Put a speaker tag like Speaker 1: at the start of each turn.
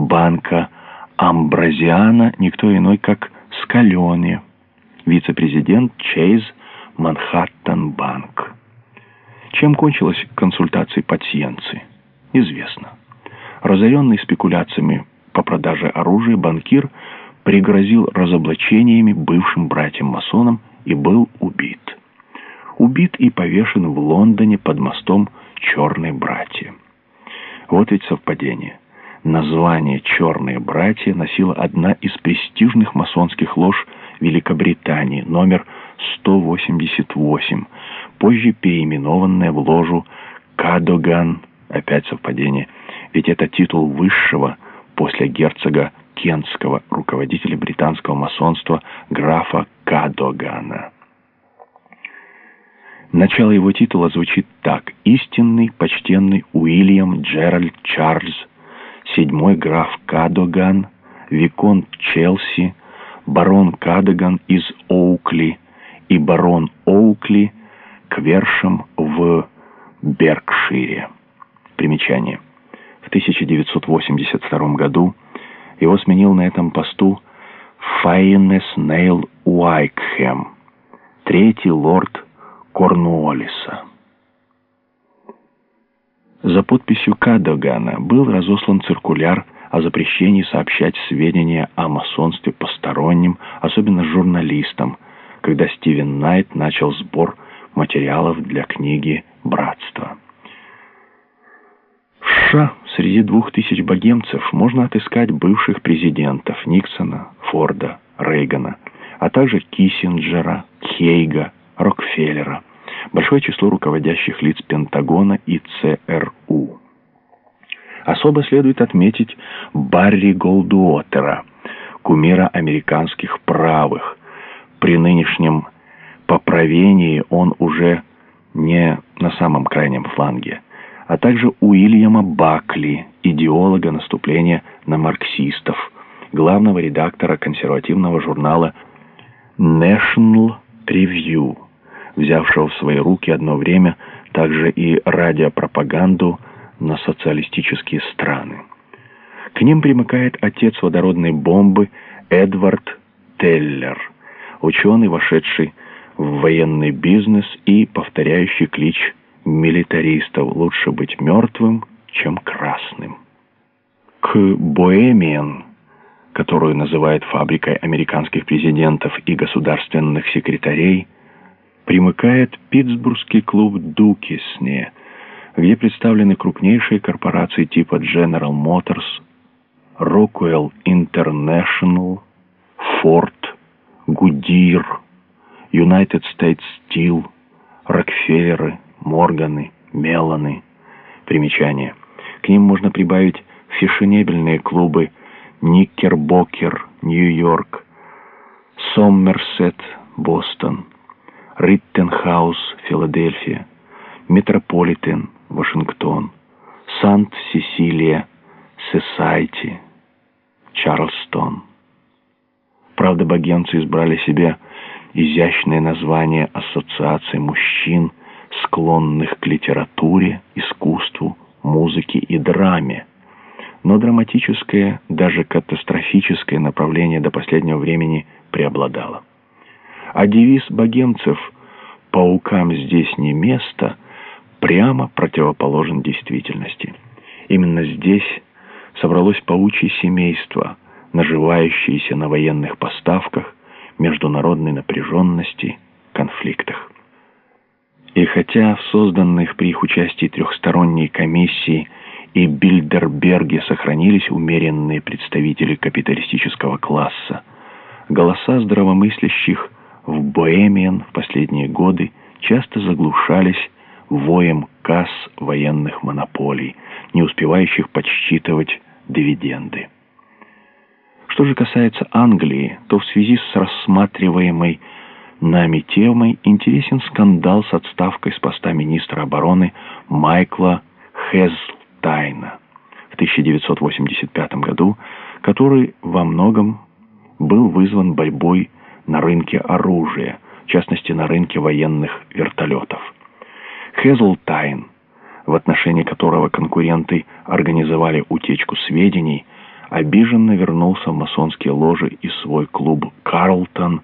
Speaker 1: банка Амбразиана никто иной, как Скалёне, вице-президент Чейз Манхэттен Банк. Чем кончилась консультация пациенции? Известно. Разоренный спекуляциями по продаже оружия, банкир пригрозил разоблачениями бывшим братьям-масонам и был убит. Убит и повешен в Лондоне под мостом «Черные братья». Вот ведь совпадение. Название «Черные братья» носила одна из престижных масонских лож Великобритании, номер 188, позже переименованная в ложу «Кадоган», опять совпадение, ведь это титул высшего после герцога Кентского, руководителя британского масонства графа Кадогана. Начало его титула звучит так. «Истинный, почтенный Уильям Джеральд Чарльз, седьмой граф Кадоган, Виконт Челси, барон Кадоган из Оукли и барон Оукли к вершам в Беркшире». Примечание. В 1982 году его сменил на этом посту Файнес Нейл Уайкхэм, третий лорд Корнуоллиса. За подписью Кадогана был разослан циркуляр о запрещении сообщать сведения о масонстве посторонним, особенно журналистам, когда Стивен Найт начал сбор материалов для книги «Братство». В США среди двух тысяч богемцев можно отыскать бывших президентов Никсона, Форда, Рейгана, а также Киссинджера, Хейга, Рокфеллера, большое число руководящих лиц Пентагона и ЦРУ. Особо следует отметить Барри Голдуотера, кумира американских правых. При нынешнем поправении он уже не на самом крайнем фланге, а также Уильяма Бакли, идеолога наступления на марксистов, главного редактора консервативного журнала National Review взявшего в свои руки одно время также и радиопропаганду на социалистические страны. К ним примыкает отец водородной бомбы Эдвард Теллер, ученый, вошедший в военный бизнес и повторяющий клич милитаристов «лучше быть мертвым, чем красным». К «Боэмиен», которую называют фабрикой американских президентов и государственных секретарей, примыкает Питтсбургский клуб «Дукисне», где представлены крупнейшие корпорации типа General Motors, Rockwell International, Ford, Goodyear, United States Steel, Рокфеллеры, Морганы, Меланы. Примечание. К ним можно прибавить фешенебельные клубы Никербокер, Нью-Йорк, Соммерсет, Бостон. Риттенхаус, Филадельфия, Метрополитен, Вашингтон, Сант-Сесилия, Сесайти, Чарльстон. Правда, богемцы избрали себе изящное название Ассоциации мужчин, склонных к литературе, искусству, музыке и драме. Но драматическое, даже катастрофическое направление до последнего времени преобладало. А девиз богемцев «Паукам здесь не место» прямо противоположен действительности. Именно здесь собралось паучье семейство, наживающееся на военных поставках, международной напряженности, конфликтах. И хотя в созданных при их участии трехсторонней комиссии и Бильдерберге сохранились умеренные представители капиталистического класса, голоса здравомыслящих – в Боэмиан в последние годы часто заглушались воем касс военных монополий, не успевающих подсчитывать дивиденды. Что же касается Англии, то в связи с рассматриваемой нами темой интересен скандал с отставкой с поста министра обороны Майкла Хезлтайна в 1985 году, который во многом был вызван борьбой на рынке оружия, в частности на рынке военных вертолетов. Хезлтайн, в отношении которого конкуренты организовали утечку сведений, обиженно вернулся в масонские ложи и свой клуб «Карлтон»,